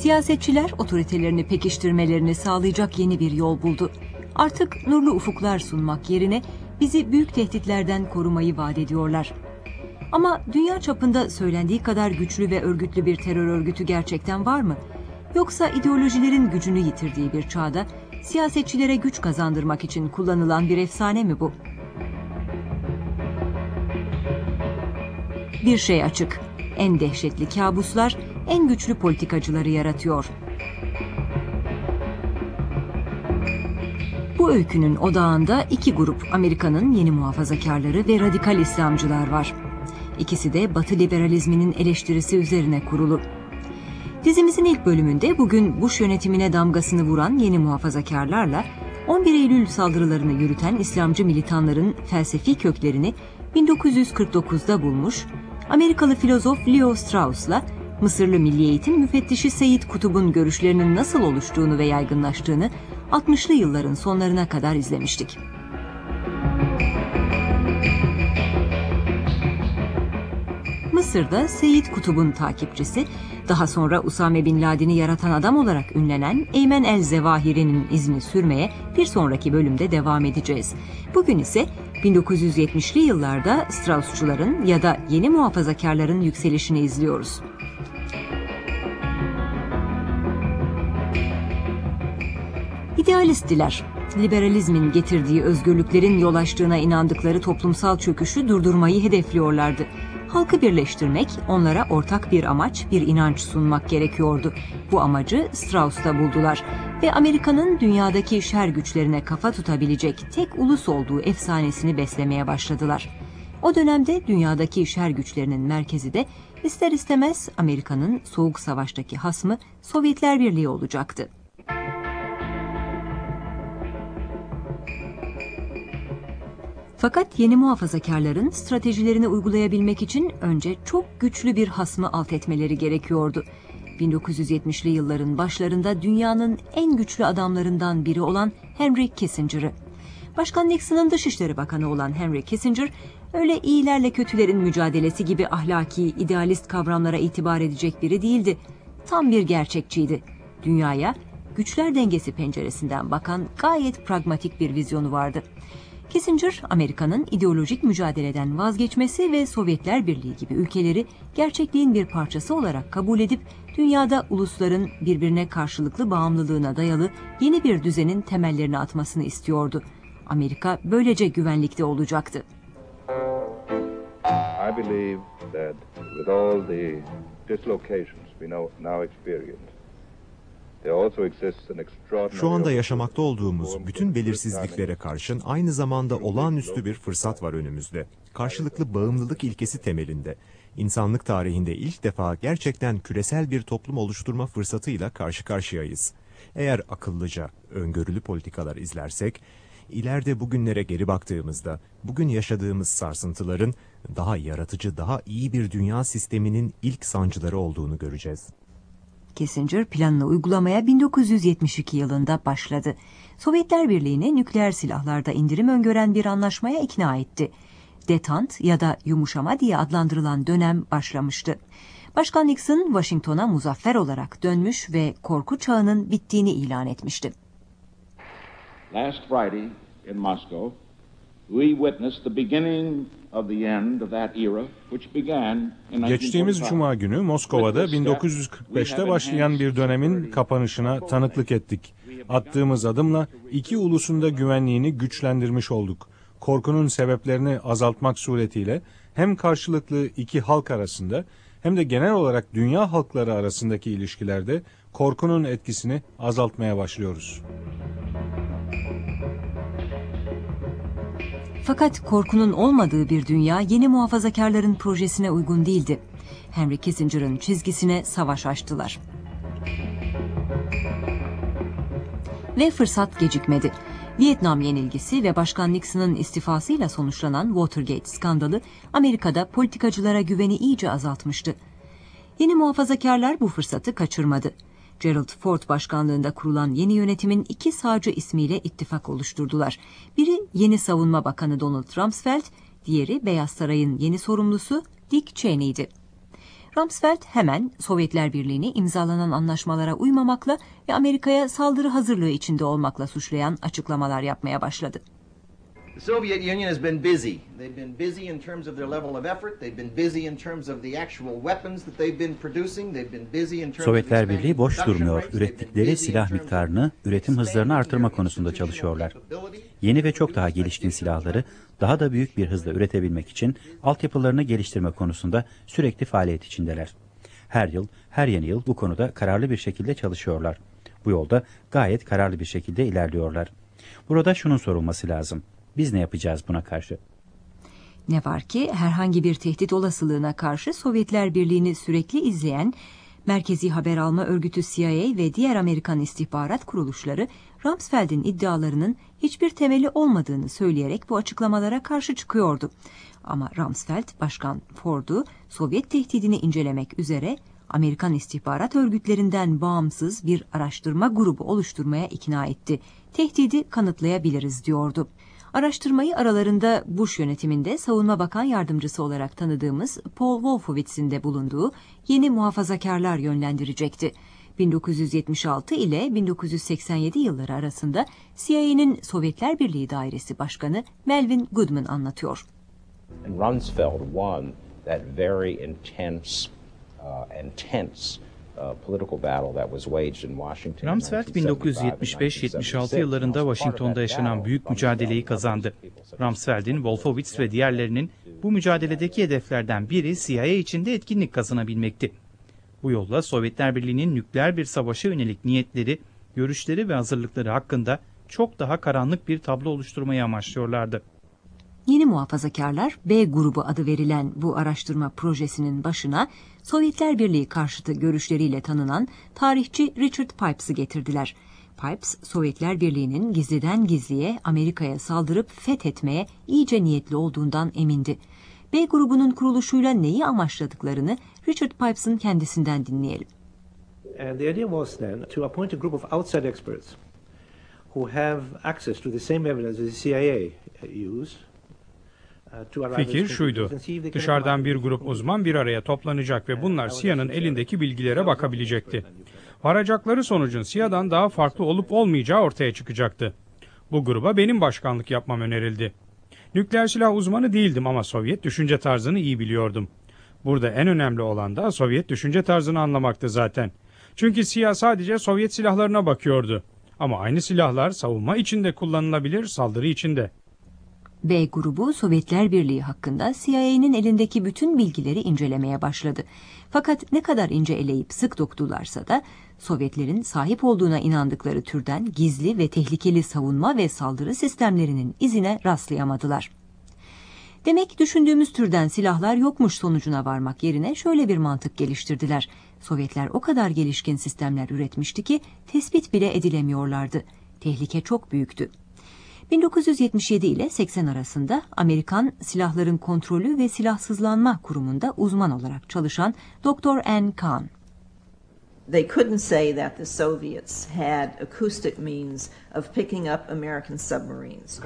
Siyasetçiler otoritelerini pekiştirmelerini sağlayacak yeni bir yol buldu. Artık nurlu ufuklar sunmak yerine bizi büyük tehditlerden korumayı vaat ediyorlar. Ama dünya çapında söylendiği kadar güçlü ve örgütlü bir terör örgütü gerçekten var mı? Yoksa ideolojilerin gücünü yitirdiği bir çağda siyasetçilere güç kazandırmak için kullanılan bir efsane mi bu? Bir şey açık. En dehşetli kabuslar en güçlü politikacıları yaratıyor. Bu öykünün odağında iki grup Amerika'nın yeni muhafazakarları ve radikal İslamcılar var. İkisi de Batı liberalizminin eleştirisi üzerine kurulu. Dizimizin ilk bölümünde bugün Bush yönetimine damgasını vuran yeni muhafazakarlarla 11 Eylül saldırılarını yürüten İslamcı militanların felsefi köklerini 1949'da bulmuş, Amerikalı filozof Leo Strauss'la Mısırlı Milli Eğitim Müfettişi Seyit Kutub'un görüşlerinin nasıl oluştuğunu ve yaygınlaştığını 60'lı yılların sonlarına kadar izlemiştik. Mısır'da Seyit Kutub'un takipçisi, daha sonra Usame Bin Laden'i yaratan adam olarak ünlenen Eymen El Zevahiri'nin izini sürmeye bir sonraki bölümde devam edeceğiz. Bugün ise 1970'li yıllarda Straussçuların ya da yeni muhafazakarların yükselişini izliyoruz. İdealisttiler. Liberalizmin getirdiği özgürlüklerin yol açtığına inandıkları toplumsal çöküşü durdurmayı hedefliyorlardı. Halkı birleştirmek, onlara ortak bir amaç, bir inanç sunmak gerekiyordu. Bu amacı Strauss'ta buldular ve Amerika'nın dünyadaki şer güçlerine kafa tutabilecek tek ulus olduğu efsanesini beslemeye başladılar. O dönemde dünyadaki şer güçlerinin merkezi de ister istemez Amerika'nın Soğuk Savaş'taki hasmı Sovyetler Birliği olacaktı. Fakat yeni muhafazakarların stratejilerini uygulayabilmek için önce çok güçlü bir hasmı alt etmeleri gerekiyordu. 1970'li yılların başlarında dünyanın en güçlü adamlarından biri olan Henry Kissinger'ı. Başkan Nixon'ın Dışişleri Bakanı olan Henry Kissinger, öyle iyilerle kötülerin mücadelesi gibi ahlaki, idealist kavramlara itibar edecek biri değildi. Tam bir gerçekçiydi. Dünyaya güçler dengesi penceresinden bakan gayet pragmatik bir vizyonu vardı. Kissinger, Amerika'nın ideolojik mücadeleden vazgeçmesi ve Sovyetler Birliği gibi ülkeleri gerçekliğin bir parçası olarak kabul edip dünyada ulusların birbirine karşılıklı bağımlılığına dayalı yeni bir düzenin temellerini atmasını istiyordu. Amerika böylece güvenlikte olacaktı. I believe that with all the dislocations we now experience şu anda yaşamakta olduğumuz bütün belirsizliklere karşın aynı zamanda olağanüstü bir fırsat var önümüzde. Karşılıklı bağımlılık ilkesi temelinde. insanlık tarihinde ilk defa gerçekten küresel bir toplum oluşturma fırsatıyla karşı karşıyayız. Eğer akıllıca, öngörülü politikalar izlersek, ileride bugünlere geri baktığımızda, bugün yaşadığımız sarsıntıların daha yaratıcı, daha iyi bir dünya sisteminin ilk sancıları olduğunu göreceğiz. Kissinger planını uygulamaya 1972 yılında başladı. Sovyetler Birliği'ni nükleer silahlarda indirim öngören bir anlaşmaya ikna etti. Detant ya da yumuşama diye adlandırılan dönem başlamıştı. Başkan Nixon Washington'a muzaffer olarak dönmüş ve korku çağının bittiğini ilan etmişti. Last Friday in Moscow, we witnessed the beginning Geçtiğimiz Cuma günü Moskova'da 1945'te başlayan bir dönemin kapanışına tanıklık ettik. Attığımız adımla iki ulusun da güvenliğini güçlendirmiş olduk. Korkunun sebeplerini azaltmak suretiyle hem karşılıklı iki halk arasında hem de genel olarak dünya halkları arasındaki ilişkilerde korkunun etkisini azaltmaya başlıyoruz. Fakat korkunun olmadığı bir dünya yeni muhafazakarların projesine uygun değildi. Henry Kissinger'ın çizgisine savaş açtılar. Ve fırsat gecikmedi. Vietnam yenilgisi ve Başkan Nixon'ın istifasıyla sonuçlanan Watergate skandalı Amerika'da politikacılara güveni iyice azaltmıştı. Yeni muhafazakarlar bu fırsatı kaçırmadı. Gerald Ford başkanlığında kurulan yeni yönetimin iki sağcı ismiyle ittifak oluşturdular. Biri yeni savunma bakanı Donald Rumsfeld, diğeri Beyaz Saray'ın yeni sorumlusu Dick Cheney'di. Rumsfeld hemen Sovyetler Birliği'ni imzalanan anlaşmalara uymamakla ve Amerika'ya saldırı hazırlığı içinde olmakla suçlayan açıklamalar yapmaya başladı. The Soviet Union has been busy. They've been busy in terms of their level of effort. They've been busy in terms of the actual weapons that they've been producing. They've been busy in terms Sovyetler Birliği boş durmuyor. Ürettikleri silah miktarını, üretim hızlarını artırma konusunda çalışıyorlar. Yeni ve çok daha gelişkin silahları daha da büyük bir hızla üretebilmek için altyapılarını geliştirme konusunda sürekli faaliyet içindeler. Her yıl, her yeni yıl bu konuda kararlı bir şekilde çalışıyorlar. Bu yolda gayet kararlı bir şekilde ilerliyorlar. Burada şunun sorulması lazım. Biz ne yapacağız buna karşı? Ne var ki herhangi bir tehdit olasılığına karşı Sovyetler Birliği'ni sürekli izleyen Merkezi Haber Alma Örgütü CIA ve diğer Amerikan istihbarat kuruluşları Rumsfeld'in iddialarının hiçbir temeli olmadığını söyleyerek bu açıklamalara karşı çıkıyordu. Ama Rumsfeld, Başkan Ford'u Sovyet tehdidini incelemek üzere Amerikan istihbarat örgütlerinden bağımsız bir araştırma grubu oluşturmaya ikna etti. Tehdidi kanıtlayabiliriz diyordu. Araştırmayı aralarında Bush yönetiminde Savunma Bakan Yardımcısı olarak tanıdığımız Paul Wolfowitz'in de bulunduğu yeni muhafazakarlar yönlendirecekti. 1976 ile 1987 yılları arasında CIA'nin Sovyetler Birliği Dairesi Başkanı Melvin Goodman anlatıyor. Rumsfeld won that very intense uh, and Rumsfeld 1975-76 yıllarında Washington'da yaşanan büyük mücadeleyi kazandı. Rumsfeld'in, Wolfowitz ve diğerlerinin bu mücadeledeki hedeflerden biri CIA içinde etkinlik kazanabilmekti. Bu yolla Sovyetler Birliği'nin nükleer bir savaşa yönelik niyetleri, görüşleri ve hazırlıkları hakkında çok daha karanlık bir tablo oluşturmayı amaçlıyorlardı. Yeni muhafazakarlar B grubu adı verilen bu araştırma projesinin başına Sovyetler Birliği karşıtı görüşleriyle tanınan tarihçi Richard Pipes'ı getirdiler. Pipes, Sovyetler Birliği'nin gizliden gizliye Amerika'ya saldırıp fethetmeye iyice niyetli olduğundan emindi. B grubunun kuruluşuyla neyi amaçladıklarını Richard Pipes'ın kendisinden dinleyelim. And the idea was then to appoint a group of outside experts who have access to the same evidence as the CIA use. uh, to arrive at Fikir şuydu. Dışarıdan bir grup uzman bir araya toplanacak ve bunlar SİA'nın elindeki bilgilere bakabilecekti. Varacakları sonucun SİA'dan daha farklı olup olmayacağı ortaya çıkacaktı. Bu gruba benim başkanlık yapmam önerildi. Nükleer silah uzmanı değildim ama Sovyet düşünce tarzını iyi biliyordum. Burada en önemli olan da Sovyet düşünce tarzını anlamaktı zaten. Çünkü CIA sadece Sovyet silahlarına bakıyordu. Ama aynı silahlar savunma içinde kullanılabilir, saldırı içinde. B grubu Sovyetler Birliği hakkında CIA'nin elindeki bütün bilgileri incelemeye başladı. Fakat ne kadar ince eleyip sık dokudularsa da Sovyetlerin sahip olduğuna inandıkları türden gizli ve tehlikeli savunma ve saldırı sistemlerinin izine rastlayamadılar. Demek düşündüğümüz türden silahlar yokmuş sonucuna varmak yerine şöyle bir mantık geliştirdiler. Sovyetler o kadar gelişkin sistemler üretmişti ki tespit bile edilemiyorlardı. Tehlike çok büyüktü. 1977 ile 80 arasında Amerikan Silahların Kontrolü ve Silahsızlanma Kurumu'nda uzman olarak çalışan Dr. Ann Kahn. They couldn't say that the Soviets had acoustic means of picking up American submarines.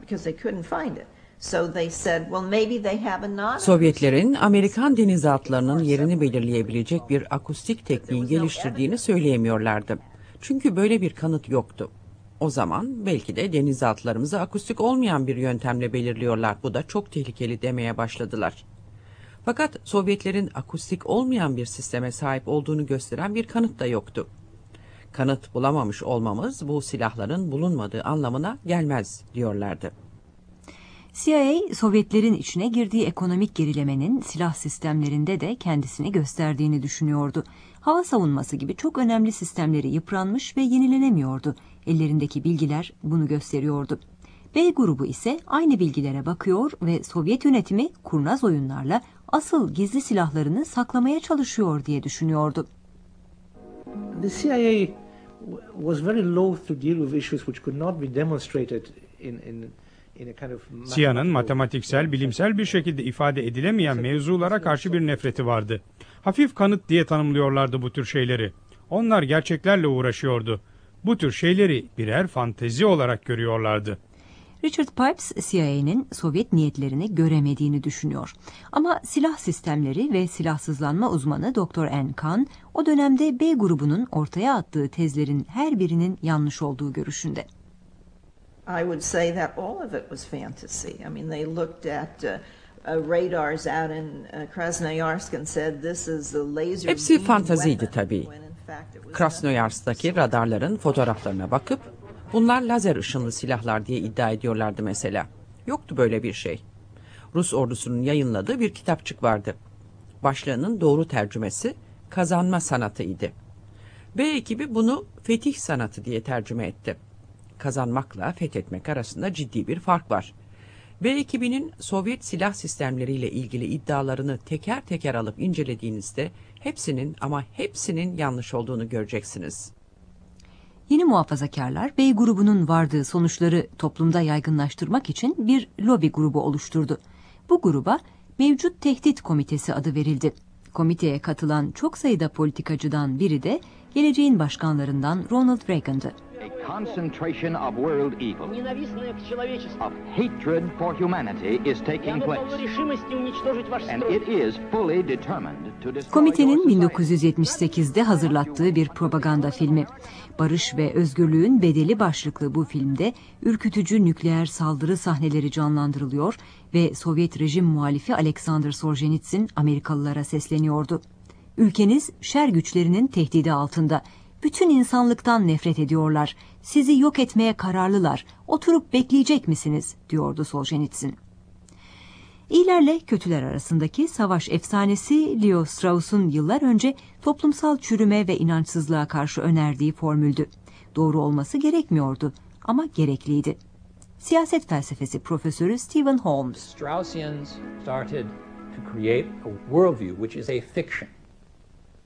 Because they couldn't find it. So they said, well maybe they have a non Sovyetlerin Amerikan denizaltılarının yerini belirleyebilecek bir akustik tekniği geliştirdiğini söyleyemiyorlardı. Çünkü böyle bir kanıt yoktu. O zaman belki de denizaltılarımızı akustik olmayan bir yöntemle belirliyorlar. Bu da çok tehlikeli demeye başladılar. Fakat Sovyetlerin akustik olmayan bir sisteme sahip olduğunu gösteren bir kanıt da yoktu. Kanıt bulamamış olmamız bu silahların bulunmadığı anlamına gelmez diyorlardı. CIA, Sovyetlerin içine girdiği ekonomik gerilemenin silah sistemlerinde de kendisini gösterdiğini düşünüyordu. Hava savunması gibi çok önemli sistemleri yıpranmış ve yenilenemiyordu. Ellerindeki bilgiler bunu gösteriyordu. B grubu ise aynı bilgilere bakıyor ve Sovyet yönetimi kurnaz oyunlarla asıl gizli silahlarını saklamaya çalışıyor diye düşünüyordu. The CIA was very loath to deal with issues which could not be demonstrated in, in, SİA'nın matematiksel, bilimsel bir şekilde ifade edilemeyen mevzulara karşı bir nefreti vardı. Hafif kanıt diye tanımlıyorlardı bu tür şeyleri. Onlar gerçeklerle uğraşıyordu. Bu tür şeyleri birer fantezi olarak görüyorlardı. Richard Pipes CIA'nin Sovyet niyetlerini göremediğini düşünüyor. Ama silah sistemleri ve silahsızlanma uzmanı Dr. N. Kahn o dönemde B grubunun ortaya attığı tezlerin her birinin yanlış olduğu görüşünde. I would say that all of it was fantasy. I mean, they looked at uh, uh, radars out in uh, Krasnoyarsk and said this is the laser Hepsi fantaziydi weapon," tabii. Krasnoyarsk'taki radarların fotoğraflarına bakıp bunlar lazer ışınlı silahlar diye iddia ediyorlardı mesela. Yoktu böyle bir şey. Rus ordusunun yayınladığı bir kitapçık vardı. Başlığının doğru tercümesi kazanma sanatıydı. B ekibi bunu fetih sanatı diye tercüme etti. Kazanmakla fethetmek arasında ciddi bir fark var. B ekibinin Sovyet silah sistemleriyle ilgili iddialarını teker teker alıp incelediğinizde hepsinin ama hepsinin yanlış olduğunu göreceksiniz. Yeni muhafazakarlar Bey grubunun vardığı sonuçları toplumda yaygınlaştırmak için bir lobi grubu oluşturdu. Bu gruba Mevcut Tehdit Komitesi adı verildi. Komiteye katılan çok sayıda politikacıdan biri de geleceğin başkanlarından Ronald Reagan'dı a concentration of world evil, of hatred for humanity is taking place. And it is fully determined to destroy Komitenin 1978'de hazırlattığı bir propaganda filmi. Barış ve Özgürlüğün Bedeli başlıklı bu filmde ürkütücü nükleer saldırı sahneleri canlandırılıyor ve Sovyet rejim muhalifi Alexander Solzhenitsyn Amerikalılara sesleniyordu. Ülkeniz şer güçlerinin tehdidi altında bütün insanlıktan nefret ediyorlar. Sizi yok etmeye kararlılar. Oturup bekleyecek misiniz? diyordu Solzhenitsyn. İyilerle kötüler arasındaki savaş efsanesi Leo Strauss'un yıllar önce toplumsal çürüme ve inançsızlığa karşı önerdiği formüldü. Doğru olması gerekmiyordu ama gerekliydi. Siyaset felsefesi profesörü Stephen Holmes. Straussians started to create a worldview which is a fiction. The world is not divided.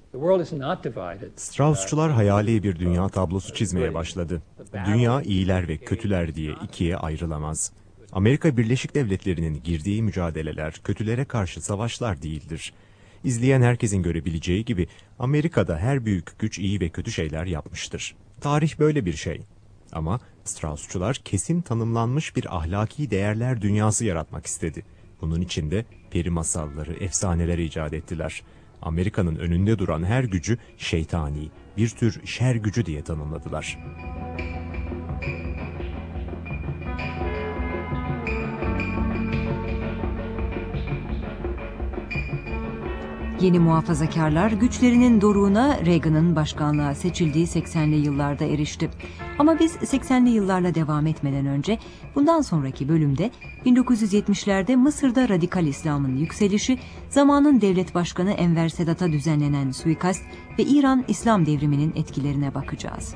Straussçular hayali bir dünya tablosu çizmeye başladı. Dünya iyiler ve kötüler diye ikiye ayrılamaz. Amerika Birleşik Devletleri'nin girdiği mücadeleler kötülere karşı savaşlar değildir. İzleyen herkesin görebileceği gibi Amerika'da her büyük güç iyi ve kötü şeyler yapmıştır. Tarih böyle bir şey. Ama Straussçular kesin tanımlanmış bir ahlaki değerler dünyası yaratmak istedi. Bunun için de peri masalları, efsaneler icat ettiler. Amerika'nın önünde duran her gücü şeytani, bir tür şer gücü diye tanımladılar. Yeni muhafazakarlar güçlerinin doruğuna Reagan'ın başkanlığa seçildiği 80'li yıllarda erişti. Ama biz 80'li yıllarla devam etmeden önce bundan sonraki bölümde 1970'lerde Mısır'da radikal İslam'ın yükselişi, zamanın devlet başkanı Enver Sedat'a düzenlenen suikast ve İran İslam devriminin etkilerine bakacağız.